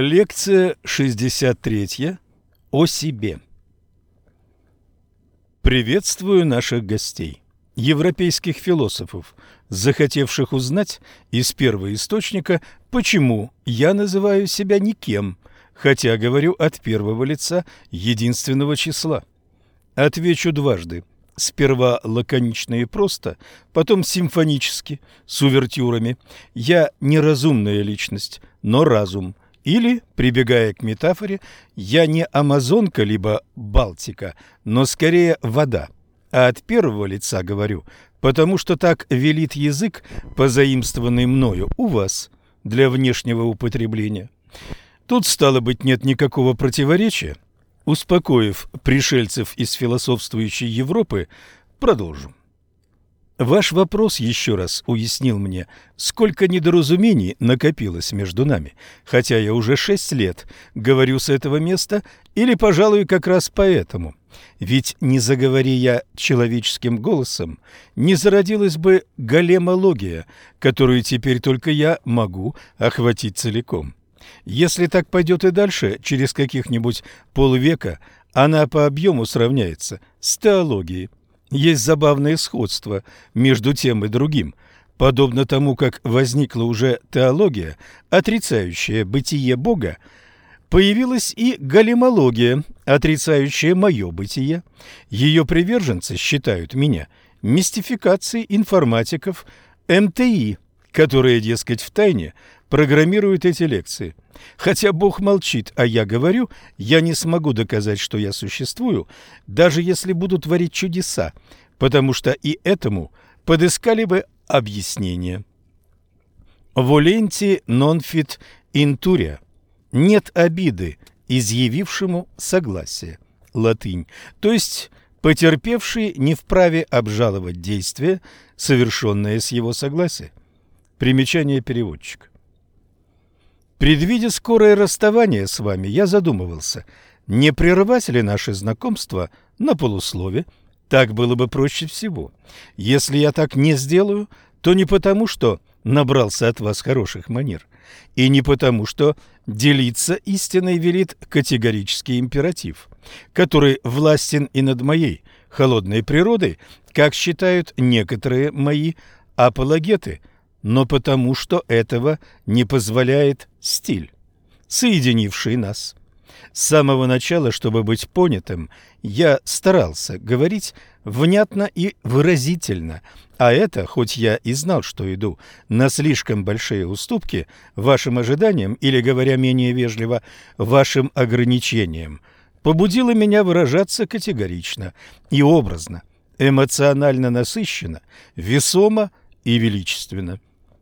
Лекция 63. О себе. Приветствую наших гостей, европейских философов, захотевших узнать из первого источника, почему я называю себя никем, хотя говорю от первого лица единственного числа. Отвечу дважды. Сперва лаконично и просто, потом симфонически, с увертюрами. Я неразумная личность, но разум. Или, прибегая к метафоре, я не Амазонка либо Балтика, но скорее вода. А от первого лица говорю, потому что так велит язык, позаимствованный мною у вас для внешнего употребления. Тут, стало быть, нет никакого противоречия. Успокоив пришельцев из философствующей Европы, продолжим. Ваш вопрос еще раз уяснил мне, сколько недоразумений накопилось между нами, хотя я уже шесть лет говорю с этого места, или, пожалуй, как раз поэтому. Ведь не заговори я человеческим голосом, не зародилась бы големология, которую теперь только я могу охватить целиком. Если так пойдет и дальше, через каких-нибудь полвека она по объему сравняется с теологией. Есть забавное сходство между тем и другим, подобно тому, как возникла уже теология, отрицающая бытие Бога, появилась и галимология, отрицающая мое бытие. Ее приверженцы считают меня мистификацией информатиков МТИ, которые, дескать, в программируют эти лекции. Хотя Бог молчит, а я говорю, я не смогу доказать, что я существую, даже если буду творить чудеса, потому что и этому подыскали бы объяснение. Воленти нонфит интурия. Нет обиды изъявившему согласие. Латынь. То есть потерпевший не вправе обжаловать действие, совершенное с его согласия. Примечание переводчика. Предвидя скорое расставание с вами, я задумывался, не прерывать ли наше знакомство на полуслове. Так было бы проще всего. Если я так не сделаю, то не потому, что набрался от вас хороших манер, и не потому, что делиться истиной велит категорический императив, который властен и над моей холодной природой, как считают некоторые мои апологеты – но потому, что этого не позволяет стиль, соединивший нас. С самого начала, чтобы быть понятым, я старался говорить внятно и выразительно, а это, хоть я и знал, что иду на слишком большие уступки вашим ожиданиям или, говоря менее вежливо, вашим ограничениям, побудило меня выражаться категорично и образно, эмоционально насыщенно, весомо и величественно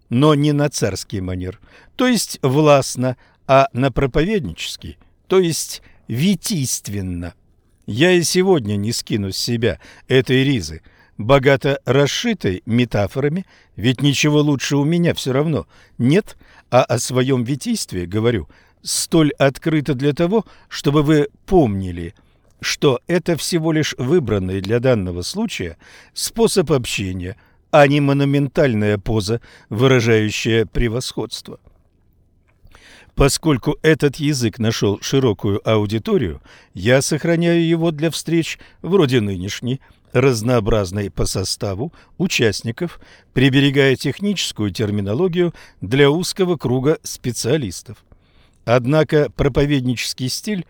но не на царский манер, то есть властно, а на проповеднический, то есть витийственно. Я и сегодня не скину с себя этой ризы, богато расшитой метафорами, ведь ничего лучше у меня все равно нет, а о своем витийстве говорю столь открыто для того, чтобы вы помнили, что это всего лишь выбранный для данного случая способ общения – а не монументальная поза, выражающая превосходство. Поскольку этот язык нашел широкую аудиторию, я сохраняю его для встреч вроде нынешней, разнообразной по составу участников, приберегая техническую терминологию для узкого круга специалистов. Однако проповеднический стиль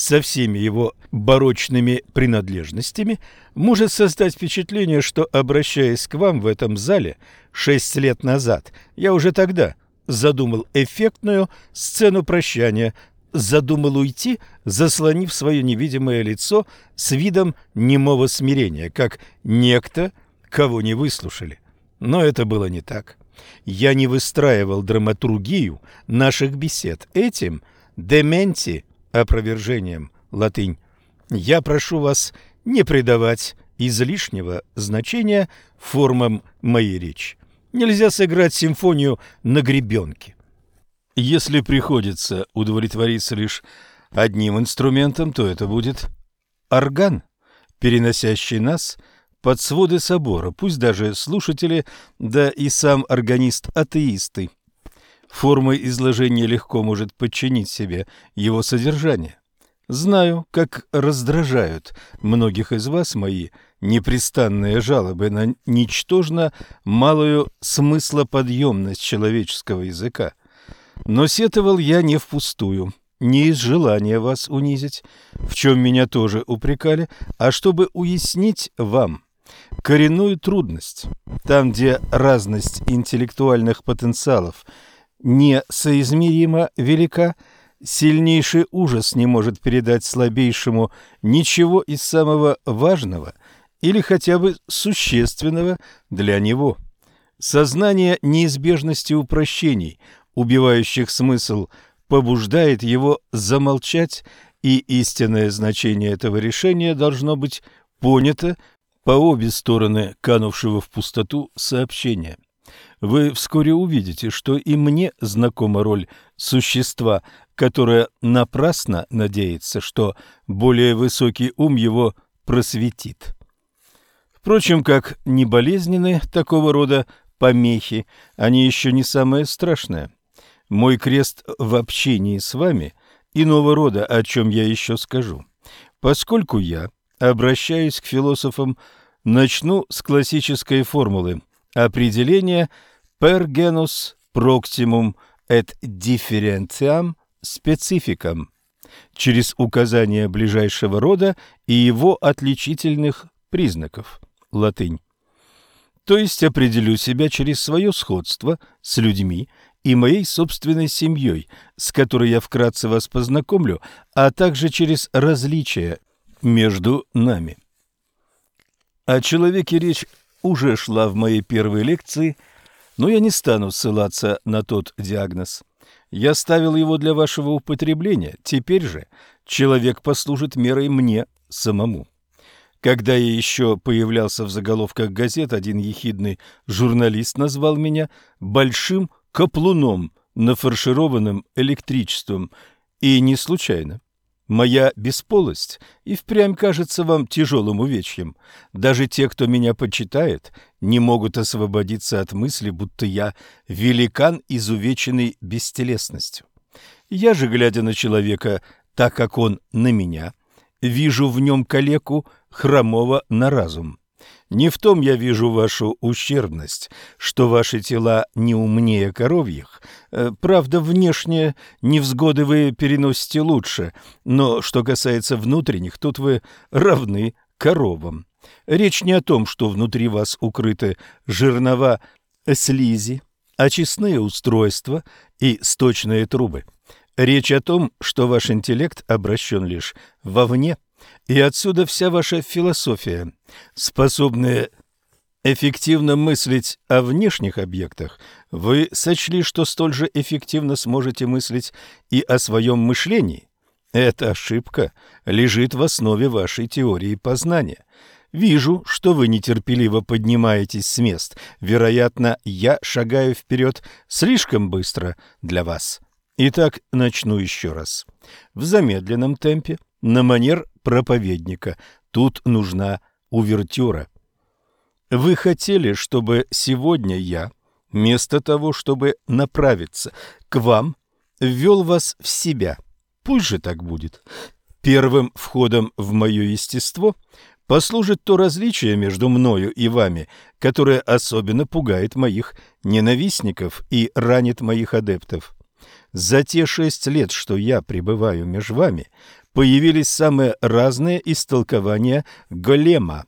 со всеми его барочными принадлежностями может создать впечатление, что, обращаясь к вам в этом зале шесть лет назад, я уже тогда задумал эффектную сцену прощания, задумал уйти, заслонив свое невидимое лицо с видом немого смирения, как некто, кого не выслушали. Но это было не так. Я не выстраивал драматургию наших бесед. Этим дементи опровержением латынь. Я прошу вас не придавать излишнего значения формам моей речи. Нельзя сыграть симфонию на гребенке. Если приходится удовлетвориться лишь одним инструментом, то это будет орган, переносящий нас под своды собора, пусть даже слушатели, да и сам органист-атеисты. Форма изложения легко может подчинить себе его содержание. Знаю, как раздражают многих из вас мои непрестанные жалобы на ничтожно малую смыслоподъемность человеческого языка. Но сетовал я не впустую, не из желания вас унизить, в чем меня тоже упрекали, а чтобы уяснить вам коренную трудность. Там, где разность интеллектуальных потенциалов несоизмеримо велика, Сильнейший ужас не может передать слабейшему ничего из самого важного или хотя бы существенного для него. Сознание неизбежности упрощений, убивающих смысл, побуждает его замолчать, и истинное значение этого решения должно быть понято по обе стороны канувшего в пустоту сообщения. Вы вскоре увидите, что и мне знакома роль существа, которое напрасно надеется, что более высокий ум его просветит. Впрочем, как не болезненны такого рода помехи, они еще не самое страшное. Мой крест в общении с вами иного рода, о чем я еще скажу. Поскольку я обращаюсь к философам, начну с классической формулы определения per genus proximum et differentiam спецификам через указание ближайшего рода и его отличительных признаков. Латынь. То есть определю себя через свое сходство с людьми и моей собственной семьей, с которой я вкратце вас познакомлю, а также через различия между нами. О человеке речь уже шла в моей первой лекции, но я не стану ссылаться на тот диагноз. Я ставил его для вашего употребления, теперь же человек послужит мерой мне самому. Когда я еще появлялся в заголовках газет, один ехидный журналист назвал меня «большим каплуном, нафаршированным электричеством». И не случайно. Моя бесполость и впрямь кажется вам тяжелым увечьем. Даже те, кто меня почитает, не могут освободиться от мысли, будто я великан, изувеченный бестелесностью. Я же, глядя на человека так, как он на меня, вижу в нем калеку, хромого на разум. Не в том я вижу вашу ущербность, что ваши тела не умнее коровьих. Э, правда, внешние невзгоды вы переносите лучше, но что касается внутренних, тут вы равны коровам. Речь не о том, что внутри вас укрыты жернова слизи, очистные устройства и сточные трубы. Речь о том, что ваш интеллект обращен лишь вовне – и отсюда вся ваша философия, способная эффективно мыслить о внешних объектах, вы сочли, что столь же эффективно сможете мыслить и о своем мышлении. Эта ошибка лежит в основе вашей теории познания. Вижу, что вы нетерпеливо поднимаетесь с мест. Вероятно, я шагаю вперед слишком быстро для вас. Итак, начну еще раз. В замедленном темпе, на манер проповедника. Тут нужна увертюра. Вы хотели, чтобы сегодня я, вместо того, чтобы направиться к вам, ввел вас в себя. Пусть же так будет. Первым входом в мое естество послужит то различие между мною и вами, которое особенно пугает моих ненавистников и ранит моих адептов. За те шесть лет, что я пребываю между вами, появились самые разные истолкования голема.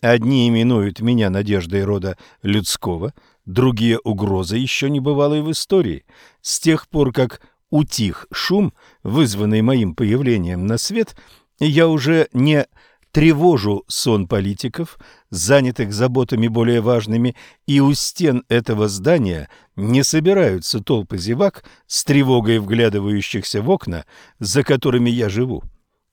Одни именуют меня надеждой рода людского, другие — угрозой еще не бывалой в истории. С тех пор, как утих шум, вызванный моим появлением на свет, я уже не тревожу сон политиков, занятых заботами более важными, и у стен этого здания не собираются толпы зевак с тревогой вглядывающихся в окна, за которыми я живу.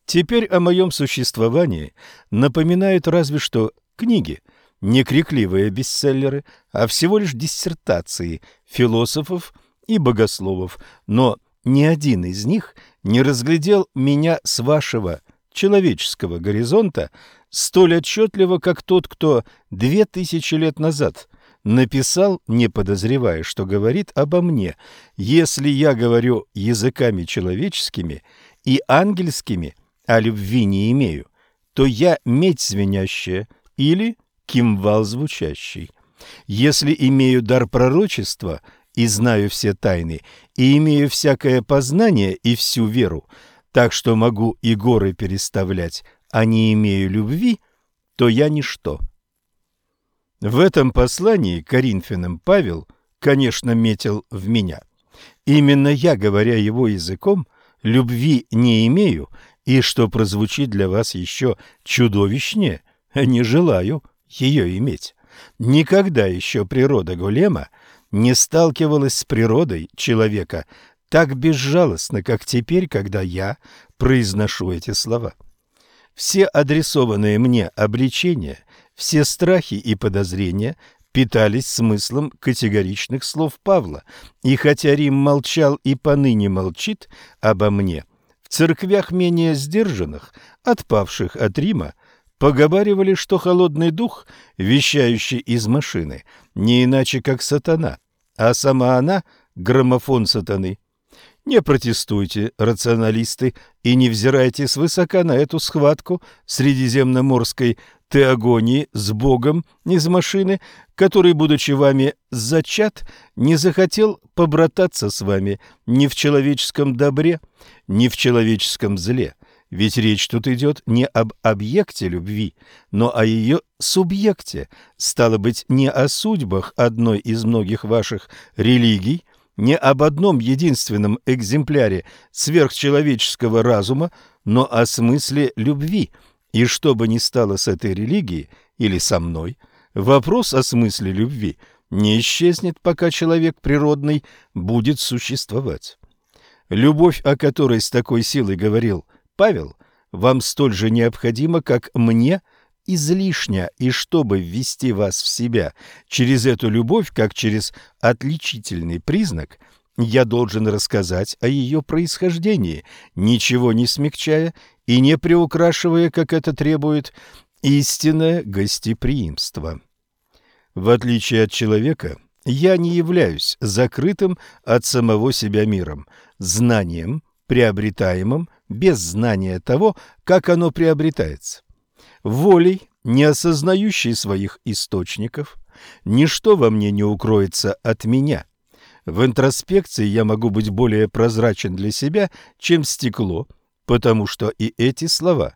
Теперь о моем существовании напоминают разве что книги, не крикливые бестселлеры, а всего лишь диссертации философов и богословов, но ни один из них не разглядел меня с вашего человеческого горизонта столь отчетливо, как тот, кто две тысячи лет назад написал, не подозревая, что говорит обо мне. Если я говорю языками человеческими и ангельскими, а любви не имею, то я медь звенящая или кимвал звучащий. Если имею дар пророчества и знаю все тайны, и имею всякое познание и всю веру, так что могу и горы переставлять, а не имею любви, то я ничто. В этом послании Коринфянам Павел, конечно, метил в меня. Именно я, говоря его языком, любви не имею, и, что прозвучит для вас еще чудовищнее, не желаю ее иметь. Никогда еще природа Голема не сталкивалась с природой человека так безжалостно, как теперь, когда я произношу эти слова. Все адресованные мне обличения, все страхи и подозрения питались смыслом категоричных слов Павла, и хотя Рим молчал и поныне молчит обо мне, в церквях менее сдержанных, отпавших от Рима, поговаривали, что холодный дух, вещающий из машины, не иначе как сатана, а сама она — граммофон сатаны. Не протестуйте, рационалисты, и не взирайте свысока на эту схватку средиземноморской теогонии с Богом из машины, который, будучи вами зачат, не захотел побрататься с вами ни в человеческом добре, ни в человеческом зле. Ведь речь тут идет не об объекте любви, но о ее субъекте, стало быть, не о судьбах одной из многих ваших религий, не об одном единственном экземпляре сверхчеловеческого разума, но о смысле любви. И что бы ни стало с этой религией или со мной, вопрос о смысле любви не исчезнет, пока человек природный будет существовать. Любовь, о которой с такой силой говорил Павел, вам столь же необходима, как мне – излишня, и чтобы ввести вас в себя через эту любовь, как через отличительный признак, я должен рассказать о ее происхождении, ничего не смягчая и не приукрашивая, как это требует истинное гостеприимство. В отличие от человека, я не являюсь закрытым от самого себя миром, знанием, приобретаемым без знания того, как оно приобретается волей, не осознающей своих источников, ничто во мне не укроется от меня. В интроспекции я могу быть более прозрачен для себя, чем стекло, потому что и эти слова,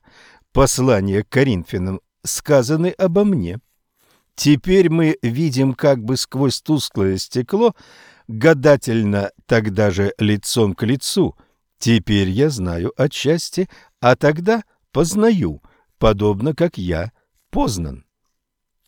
послания к Коринфянам, сказаны обо мне. Теперь мы видим как бы сквозь тусклое стекло, гадательно тогда же лицом к лицу. Теперь я знаю отчасти, а тогда познаю – подобно как я познан.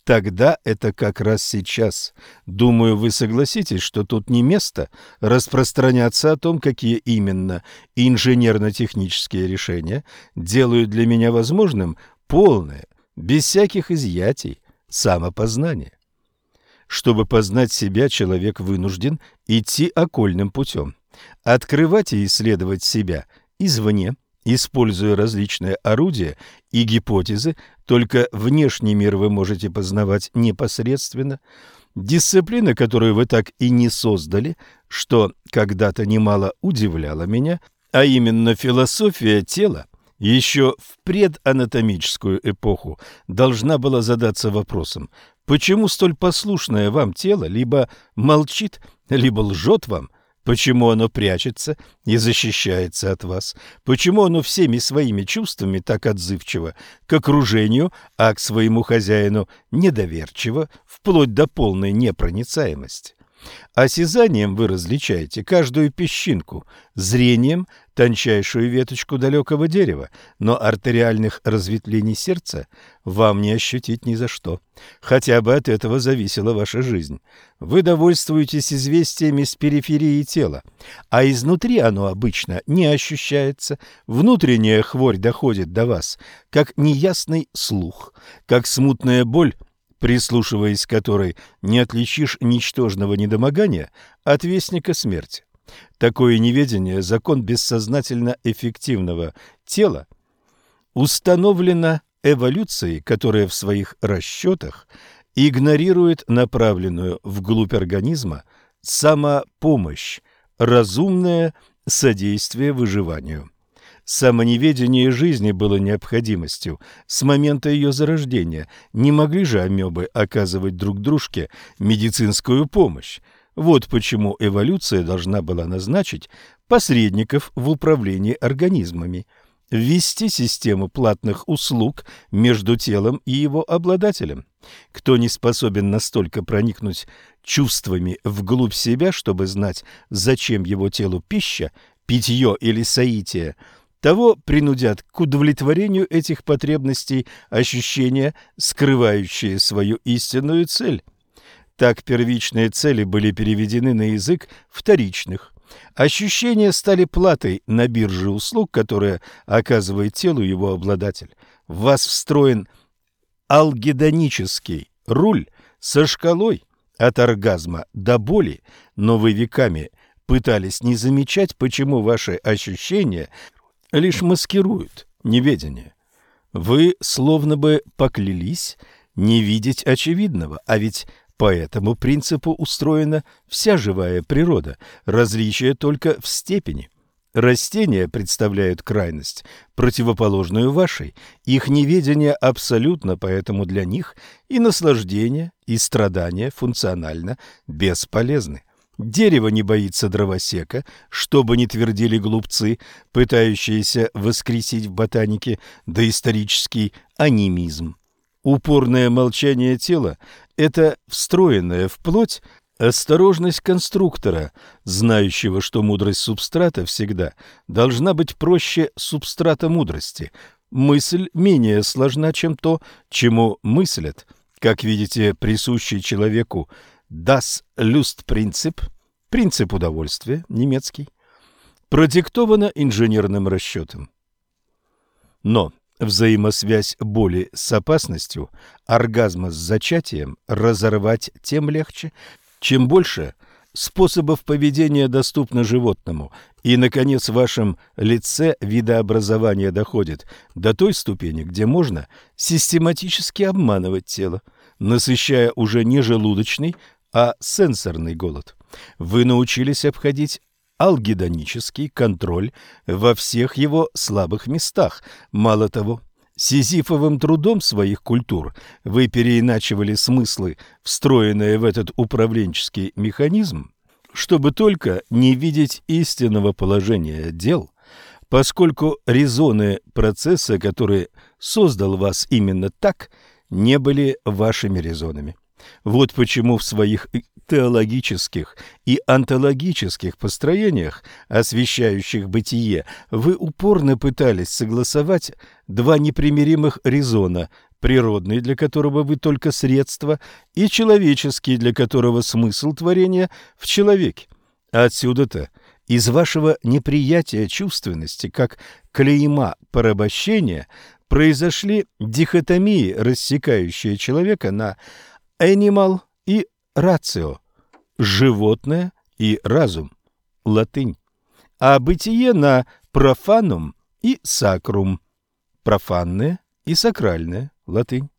Тогда это как раз сейчас. Думаю, вы согласитесь, что тут не место распространяться о том, какие именно инженерно-технические решения делают для меня возможным полное, без всяких изъятий, самопознание. Чтобы познать себя, человек вынужден идти окольным путем, открывать и исследовать себя извне – Используя различные орудия и гипотезы, только внешний мир вы можете познавать непосредственно. Дисциплина, которую вы так и не создали, что когда-то немало удивляло меня, а именно философия тела, еще в преданатомическую эпоху должна была задаться вопросом, почему столь послушное вам тело либо молчит, либо лжет вам, Почему оно прячется и защищается от вас? Почему оно всеми своими чувствами так отзывчиво к окружению, а к своему хозяину недоверчиво, вплоть до полной непроницаемости? Осязанием вы различаете каждую песчинку, зрением – тончайшую веточку далекого дерева, но артериальных разветвлений сердца вам не ощутить ни за что. Хотя бы от этого зависела ваша жизнь. Вы довольствуетесь известиями с периферии тела, а изнутри оно обычно не ощущается. Внутренняя хворь доходит до вас, как неясный слух, как смутная боль прислушиваясь к которой не отличишь ничтожного недомогания от вестника смерти. Такое неведение – закон бессознательно эффективного тела, установлено эволюцией, которая в своих расчетах игнорирует направленную вглубь организма самопомощь, разумное содействие выживанию. Самоневедение жизни было необходимостью с момента ее зарождения. Не могли же амебы оказывать друг дружке медицинскую помощь. Вот почему эволюция должна была назначить посредников в управлении организмами, ввести систему платных услуг между телом и его обладателем. Кто не способен настолько проникнуть чувствами вглубь себя, чтобы знать, зачем его телу пища, питье или соитие, того принудят к удовлетворению этих потребностей ощущения, скрывающие свою истинную цель. Так первичные цели были переведены на язык вторичных. Ощущения стали платой на бирже услуг, которые оказывает телу его обладатель. В вас встроен алгедонический руль со шкалой от оргазма до боли, но вы веками пытались не замечать, почему ваши ощущения лишь маскируют неведение. Вы словно бы поклялись не видеть очевидного, а ведь по этому принципу устроена вся живая природа, различие только в степени. Растения представляют крайность, противоположную вашей. Их неведение абсолютно, поэтому для них и наслаждение, и страдания функционально бесполезны. Дерево не боится дровосека, что бы ни твердили глупцы, пытающиеся воскресить в ботанике доисторический анимизм. Упорное молчание тела – это встроенная в плоть осторожность конструктора, знающего, что мудрость субстрата всегда должна быть проще субстрата мудрости. Мысль менее сложна, чем то, чему мыслят. Как видите, присущий человеку Das Lustprinzip, принцип удовольствия, немецкий, продиктовано инженерным расчетом. Но взаимосвязь боли с опасностью, оргазма с зачатием разорвать тем легче, чем больше способов поведения доступно животному, и, наконец, в вашем лице видообразование доходит до той ступени, где можно систематически обманывать тело, насыщая уже не желудочный, а сенсорный голод. Вы научились обходить алгедонический контроль во всех его слабых местах. Мало того, сизифовым трудом своих культур вы переиначивали смыслы, встроенные в этот управленческий механизм, чтобы только не видеть истинного положения дел, поскольку резоны процесса, который создал вас именно так, не были вашими резонами. Вот почему в своих теологических и онтологических построениях, освещающих бытие, вы упорно пытались согласовать два непримиримых резона, природный, для которого вы только средство, и человеческий, для которого смысл творения в человеке. Отсюда-то из вашего неприятия чувственности, как клейма порабощения, произошли дихотомии, рассекающие человека на animal и ratio – животное и разум, латынь, а бытие на profanum и sacrum – профанное и сакральное, латынь.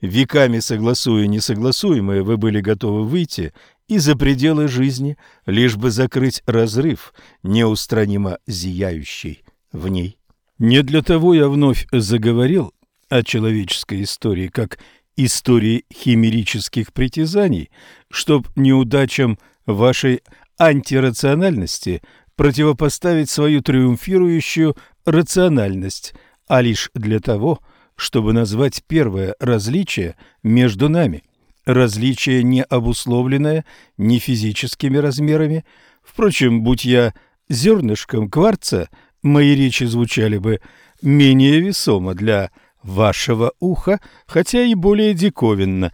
Веками согласуя несогласуемое, вы были готовы выйти и за пределы жизни, лишь бы закрыть разрыв, неустранимо зияющий в ней. Не для того я вновь заговорил о человеческой истории, как истории химерических притязаний, чтоб неудачам вашей антирациональности противопоставить свою триумфирующую рациональность, а лишь для того, чтобы назвать первое различие между нами. Различие не обусловленное ни физическими размерами. Впрочем, будь я зернышком кварца, мои речи звучали бы менее весомо для вашего уха, хотя и более диковинно,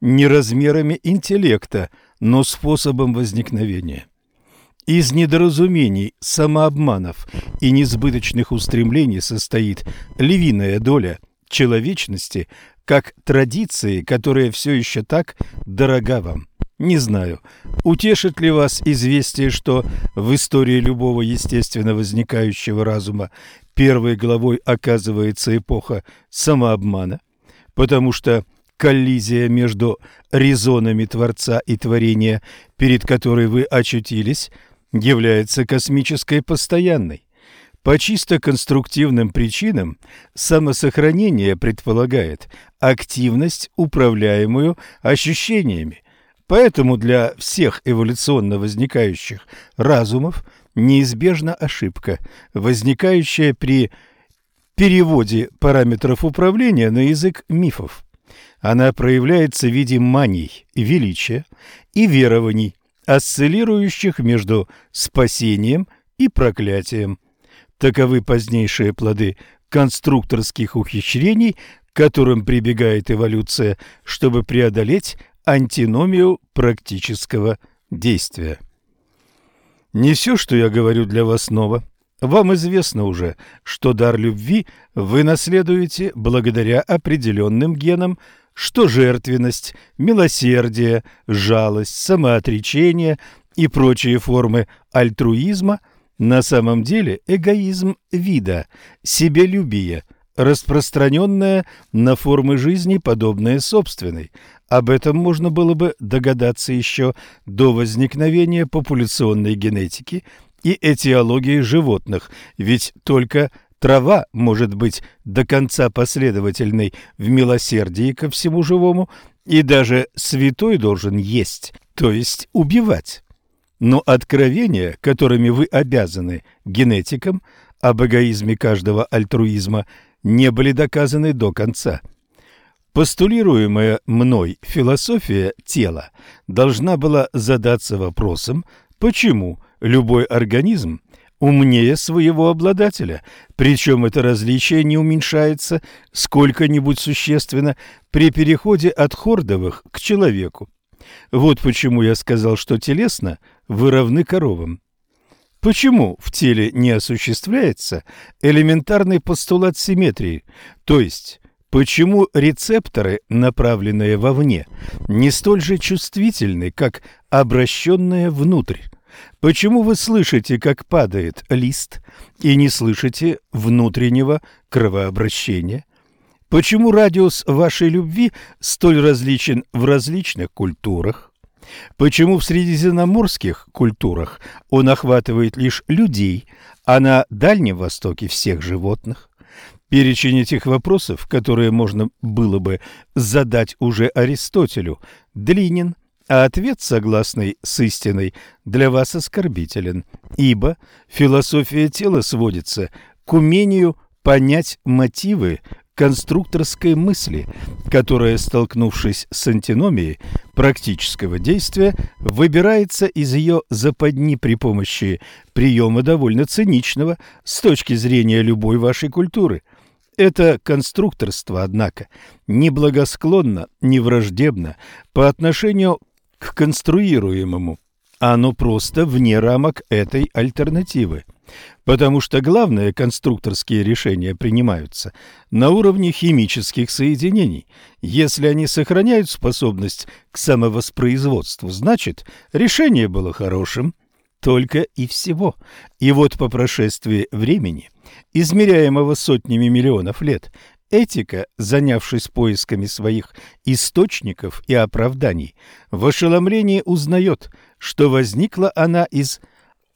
не размерами интеллекта, но способом возникновения. Из недоразумений, самообманов и несбыточных устремлений состоит львиная доля человечности, как традиции, которая все еще так дорога вам. Не знаю, утешит ли вас известие, что в истории любого естественно возникающего разума первой главой оказывается эпоха самообмана, потому что коллизия между резонами Творца и Творения, перед которой вы очутились, является космической постоянной. По чисто конструктивным причинам самосохранение предполагает активность, управляемую ощущениями. Поэтому для всех эволюционно возникающих разумов неизбежна ошибка, возникающая при переводе параметров управления на язык мифов. Она проявляется в виде маний, величия и верований, осциллирующих между спасением и проклятием. Таковы позднейшие плоды конструкторских ухищрений, к которым прибегает эволюция, чтобы преодолеть антиномию практического действия. Не все, что я говорю для вас ново. Вам известно уже, что дар любви вы наследуете благодаря определенным генам, что жертвенность, милосердие, жалость, самоотречение и прочие формы альтруизма – на самом деле эгоизм вида, себелюбие, распространенное на формы жизни, подобные собственной. Об этом можно было бы догадаться еще до возникновения популяционной генетики и этиологии животных, ведь только трава может быть до конца последовательной в милосердии ко всему живому, и даже святой должен есть, то есть убивать. Но откровения, которыми вы обязаны генетикам, об эгоизме каждого альтруизма не были доказаны до конца. Постулируемая мной философия тела должна была задаться вопросом, почему любой организм умнее своего обладателя, причем это различие не уменьшается сколько-нибудь существенно при переходе от хордовых к человеку. Вот почему я сказал, что телесно вы равны коровам. Почему в теле не осуществляется элементарный постулат симметрии, то есть почему рецепторы, направленные вовне, не столь же чувствительны, как обращенные внутрь? Почему вы слышите, как падает лист, и не слышите внутреннего кровообращения? Почему радиус вашей любви столь различен в различных культурах? Почему в средиземноморских культурах он охватывает лишь людей, а на Дальнем Востоке всех животных? Перечень этих вопросов, которые можно было бы задать уже Аристотелю, длинен, а ответ, согласный с истиной, для вас оскорбителен, ибо философия тела сводится к умению понять мотивы конструкторской мысли, которая, столкнувшись с антиномией практического действия, выбирается из ее западни при помощи приема довольно циничного с точки зрения любой вашей культуры. Это конструкторство, однако, не благосклонно, не враждебно по отношению к конструируемому. Оно просто вне рамок этой альтернативы потому что главные конструкторские решения принимаются на уровне химических соединений. Если они сохраняют способность к самовоспроизводству, значит, решение было хорошим, только и всего. И вот по прошествии времени, измеряемого сотнями миллионов лет, этика, занявшись поисками своих источников и оправданий, в ошеломлении узнает, что возникла она из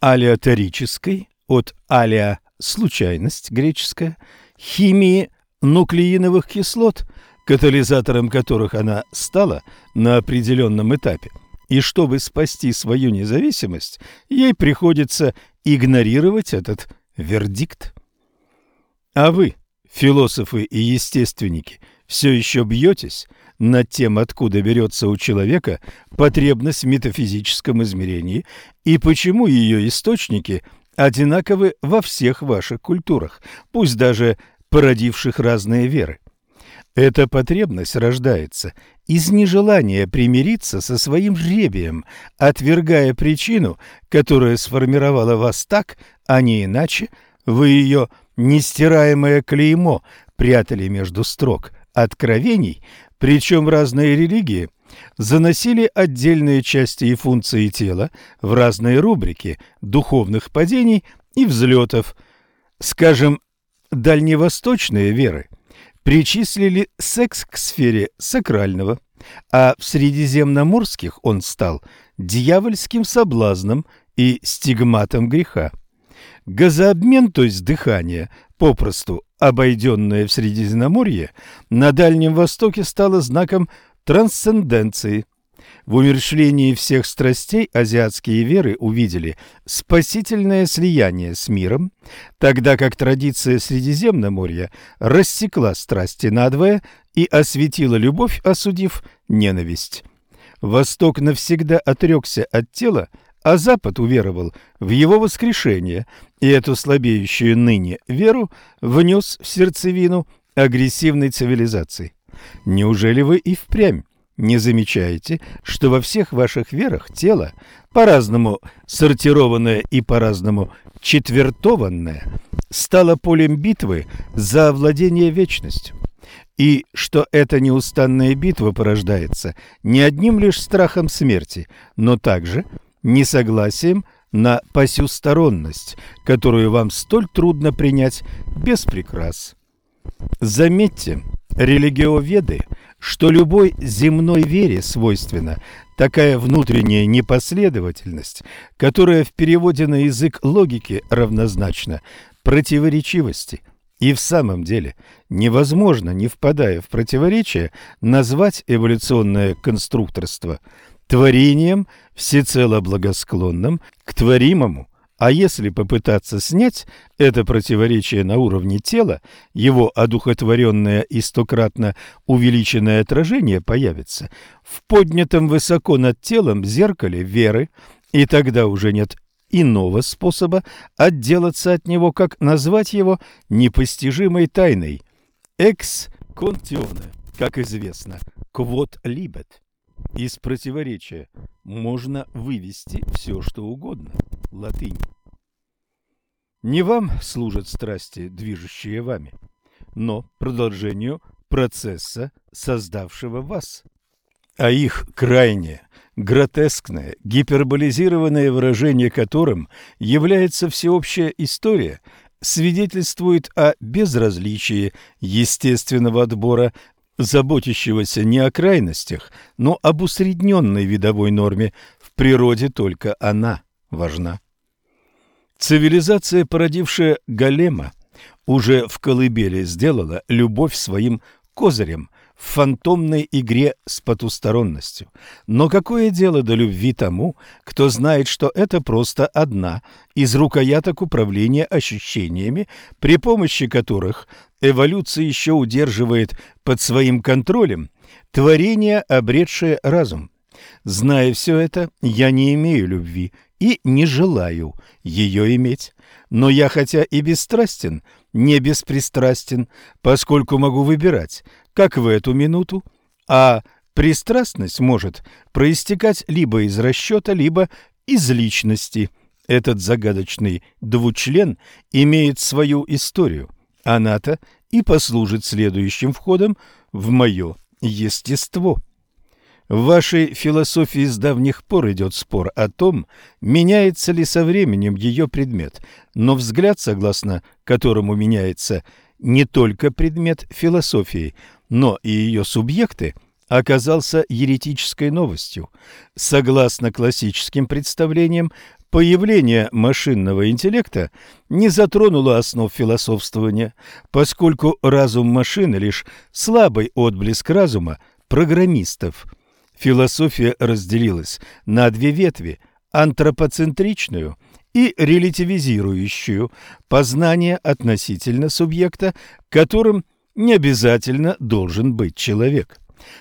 алиаторической от алия – случайность греческая, химии нуклеиновых кислот, катализатором которых она стала на определенном этапе. И чтобы спасти свою независимость, ей приходится игнорировать этот вердикт. А вы, философы и естественники, все еще бьетесь над тем, откуда берется у человека потребность в метафизическом измерении и почему ее источники – одинаковы во всех ваших культурах, пусть даже породивших разные веры. Эта потребность рождается из нежелания примириться со своим жребием, отвергая причину, которая сформировала вас так, а не иначе, вы ее нестираемое клеймо прятали между строк откровений, причем разные религии – заносили отдельные части и функции тела в разные рубрики духовных падений и взлетов. Скажем, дальневосточные веры причислили секс к сфере сакрального, а в средиземноморских он стал дьявольским соблазном и стигматом греха. Газообмен, то есть дыхание, попросту обойденное в Средиземноморье, на Дальнем Востоке стало знаком трансценденции. В умершлении всех страстей азиатские веры увидели спасительное слияние с миром, тогда как традиция Средиземноморья рассекла страсти надвое и осветила любовь, осудив ненависть. Восток навсегда отрекся от тела, а Запад уверовал в его воскрешение, и эту слабеющую ныне веру внес в сердцевину агрессивной цивилизации. Неужели вы и впрямь не замечаете, что во всех ваших верах тело, по-разному сортированное и по-разному четвертованное, стало полем битвы за овладение вечностью? И что эта неустанная битва порождается не одним лишь страхом смерти, но также несогласием на посюсторонность, которую вам столь трудно принять без прикрас. Заметьте, религиоведы, что любой земной вере свойственна такая внутренняя непоследовательность, которая в переводе на язык логики равнозначна противоречивости. И в самом деле невозможно, не впадая в противоречие, назвать эволюционное конструкторство творением всецело благосклонным к творимому а если попытаться снять это противоречие на уровне тела, его одухотворенное и стократно увеличенное отражение появится в поднятом высоко над телом зеркале веры, и тогда уже нет иного способа отделаться от него, как назвать его непостижимой тайной. Экс контионе, как известно, квот либет. Из противоречия можно вывести все, что угодно. Латынь. Не вам служат страсти, движущие вами, но продолжению процесса, создавшего вас. А их крайне гротескное, гиперболизированное выражение которым является всеобщая история, свидетельствует о безразличии естественного отбора заботящегося не о крайностях, но об усредненной видовой норме, в природе только она важна. Цивилизация, породившая Голема, уже в колыбели сделала любовь своим козырем в фантомной игре с потусторонностью. Но какое дело до любви тому, кто знает, что это просто одна из рукояток управления ощущениями, при помощи которых эволюция еще удерживает под своим контролем творение, обретшее разум. Зная все это, я не имею любви и не желаю ее иметь. Но я хотя и бесстрастен, не беспристрастен, поскольку могу выбирать, как в эту минуту, а пристрастность может проистекать либо из расчета, либо из личности. Этот загадочный двучлен имеет свою историю. Она-то и послужит следующим входом в мое естество. В вашей философии с давних пор идет спор о том, меняется ли со временем ее предмет, но взгляд, согласно которому меняется не только предмет философии, но и ее субъекты, оказался еретической новостью. Согласно классическим представлениям, появление машинного интеллекта не затронуло основ философствования, поскольку разум машины лишь слабый отблеск разума программистов – Философия разделилась на две ветви – антропоцентричную и релятивизирующую познание относительно субъекта, которым не обязательно должен быть человек.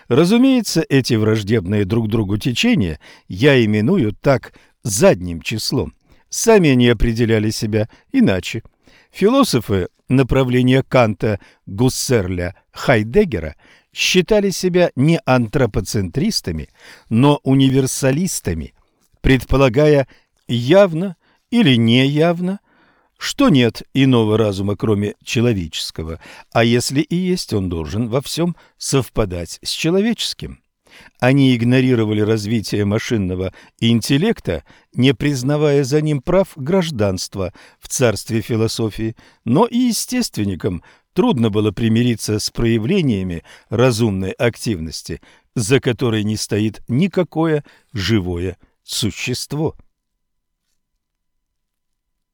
Разумеется, эти враждебные друг другу течения я именую так задним числом. Сами они определяли себя иначе. Философы направления Канта, Гуссерля, Хайдеггера – считали себя не антропоцентристами, но универсалистами, предполагая явно или неявно, что нет иного разума, кроме человеческого, а если и есть, он должен во всем совпадать с человеческим. Они игнорировали развитие машинного интеллекта, не признавая за ним прав гражданства в царстве философии, но и естественникам Трудно было примириться с проявлениями разумной активности, за которой не стоит никакое живое существо.